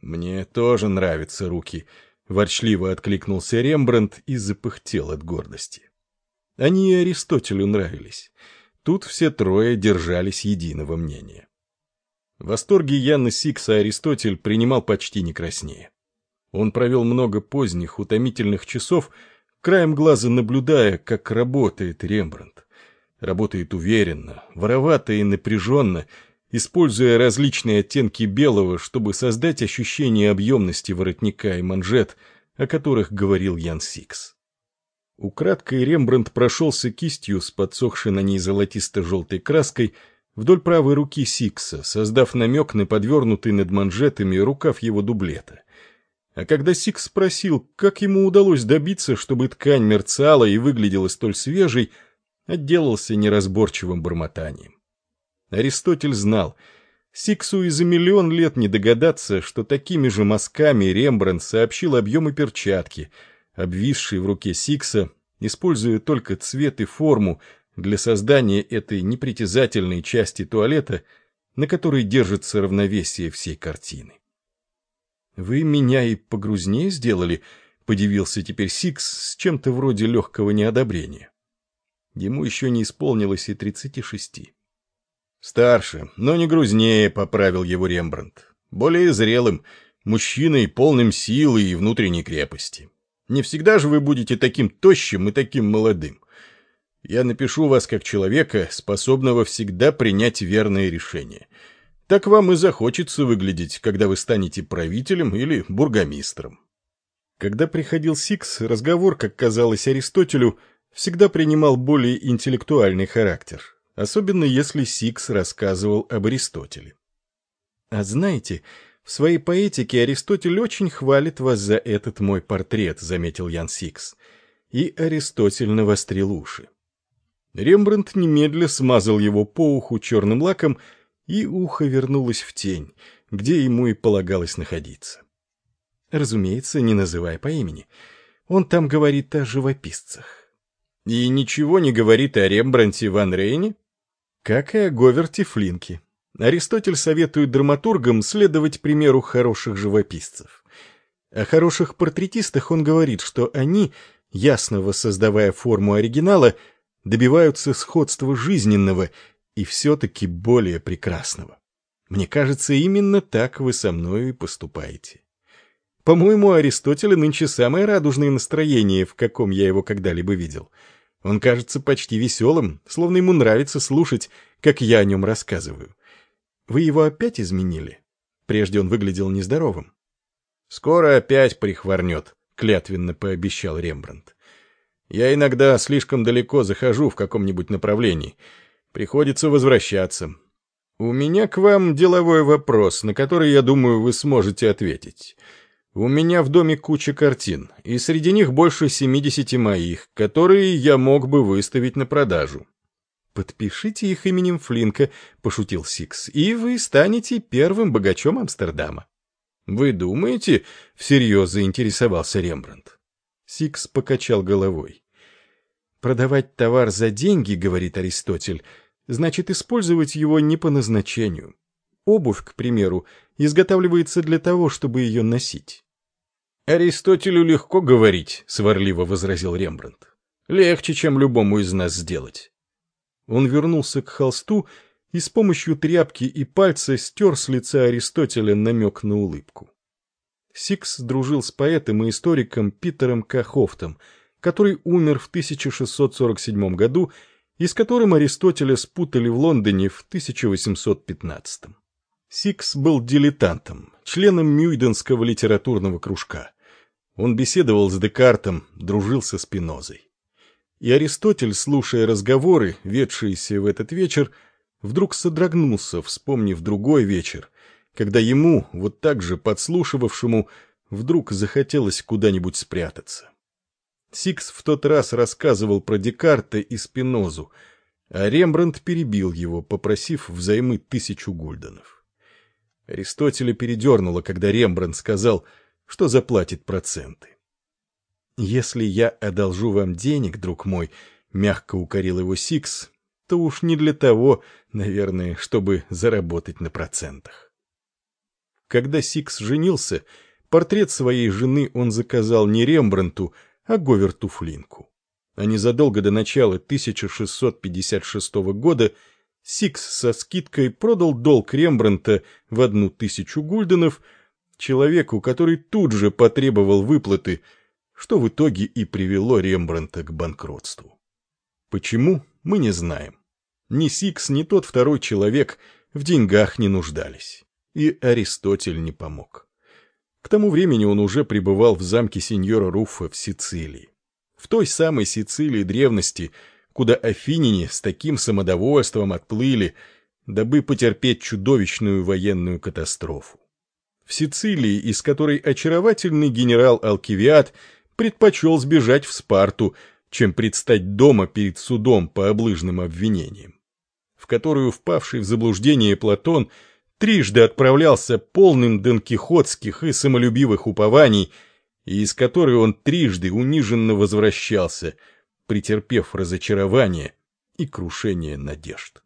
«Мне тоже нравятся руки», — ворчливо откликнулся Рембрандт и запыхтел от гордости. Они и Аристотелю нравились. Тут все трое держались единого мнения. Восторги Яна Сикса Аристотель принимал почти не краснее. Он провел много поздних, утомительных часов, краем глаза наблюдая, как работает Рембрандт. Работает уверенно, воровато и напряженно, используя различные оттенки белого, чтобы создать ощущение объемности воротника и манжет, о которых говорил Ян Сикс. Украдкой Рембрандт прошелся кистью с подсохшей на ней золотисто-желтой краской вдоль правой руки Сикса, создав намек на подвернутый над манжетами рукав его дублета. А когда Сикс спросил, как ему удалось добиться, чтобы ткань мерцала и выглядела столь свежей, отделался неразборчивым бормотанием. Аристотель знал, Сиксу и за миллион лет не догадаться, что такими же мазками Рембрандт сообщил объемы перчатки, обвисшей в руке Сикса, используя только цвет и форму для создания этой непритязательной части туалета, на которой держится равновесие всей картины. «Вы меня и погрузнее сделали?» — подивился теперь Сикс с чем-то вроде легкого неодобрения. Ему еще не исполнилось и тридцати шести. «Старше, но не грузнее», — поправил его Рембрандт. «Более зрелым, мужчиной, полным силы и внутренней крепости. Не всегда же вы будете таким тощим и таким молодым. Я напишу вас как человека, способного всегда принять верное решение. Так вам и захочется выглядеть, когда вы станете правителем или бургомистром. Когда приходил Сикс, разговор, как казалось Аристотелю, всегда принимал более интеллектуальный характер, особенно если Сикс рассказывал об Аристотеле. А знаете, в своей поэтике Аристотель очень хвалит вас за этот мой портрет, заметил Ян Сикс. И Аристотель навострил уши. Рембрандт немедля смазал его по уху черным лаком и ухо вернулось в тень, где ему и полагалось находиться. Разумеется, не называя по имени. Он там говорит о живописцах. И ничего не говорит о Рембранте Ван Рейне? Как и о Говерте Флинке. Аристотель советует драматургам следовать примеру хороших живописцев. О хороших портретистах он говорит, что они, ясно воссоздавая форму оригинала, добиваются сходства жизненного и все-таки более прекрасного. Мне кажется, именно так вы со мной и поступаете. По-моему, Аристотеля нынче самое радужное настроение, в каком я его когда-либо видел. Он кажется почти веселым, словно ему нравится слушать, как я о нем рассказываю. Вы его опять изменили? Прежде он выглядел нездоровым. «Скоро опять прихворнет», — клятвенно пообещал Рембрандт. «Я иногда слишком далеко захожу в каком-нибудь направлении» Приходится возвращаться. У меня к вам деловой вопрос, на который, я думаю, вы сможете ответить. У меня в доме куча картин, и среди них больше 70 моих, которые я мог бы выставить на продажу. «Подпишите их именем Флинка», — пошутил Сикс, — «и вы станете первым богачом Амстердама». «Вы думаете?» — всерьез заинтересовался Рембрандт. Сикс покачал головой. Продавать товар за деньги, говорит Аристотель, значит использовать его не по назначению. Обувь, к примеру, изготавливается для того, чтобы ее носить. «Аристотелю легко говорить», — сварливо возразил Рембрандт. «Легче, чем любому из нас сделать». Он вернулся к холсту и с помощью тряпки и пальца стер с лица Аристотеля намек на улыбку. Сикс дружил с поэтом и историком Питером Кахофтом — который умер в 1647 году и с которым Аристотеля спутали в Лондоне в 1815. Сикс был дилетантом, членом Мюйденского литературного кружка. Он беседовал с Декартом, дружил со Спинозой. И Аристотель, слушая разговоры, ведшиеся в этот вечер, вдруг содрогнулся, вспомнив другой вечер, когда ему, вот так же подслушивавшему, вдруг захотелось куда-нибудь спрятаться. Сикс в тот раз рассказывал про Декарта и Спинозу, а Рембрандт перебил его, попросив взаймы тысячу гульденов. Аристотеля передернуло, когда Рембрандт сказал, что заплатит проценты. «Если я одолжу вам денег, друг мой», — мягко укорил его Сикс, то уж не для того, наверное, чтобы заработать на процентах. Когда Сикс женился, портрет своей жены он заказал не Рембрандту, а Говерту Флинку. А незадолго до начала 1656 года Сикс со скидкой продал долг Рембрандта в одну тысячу гульденов человеку, который тут же потребовал выплаты, что в итоге и привело Рембрандта к банкротству. Почему, мы не знаем. Ни Сикс, ни тот второй человек в деньгах не нуждались. И Аристотель не помог. К тому времени он уже пребывал в замке сеньора Руффа в Сицилии. В той самой Сицилии древности, куда афиняне с таким самодовольством отплыли, дабы потерпеть чудовищную военную катастрофу. В Сицилии, из которой очаровательный генерал Алкивиад предпочел сбежать в Спарту, чем предстать дома перед судом по облыжным обвинениям, в которую впавший в заблуждение Платон – трижды отправлялся полным донкихотских и самолюбивых упований, и из которой он трижды униженно возвращался, претерпев разочарование и крушение надежд.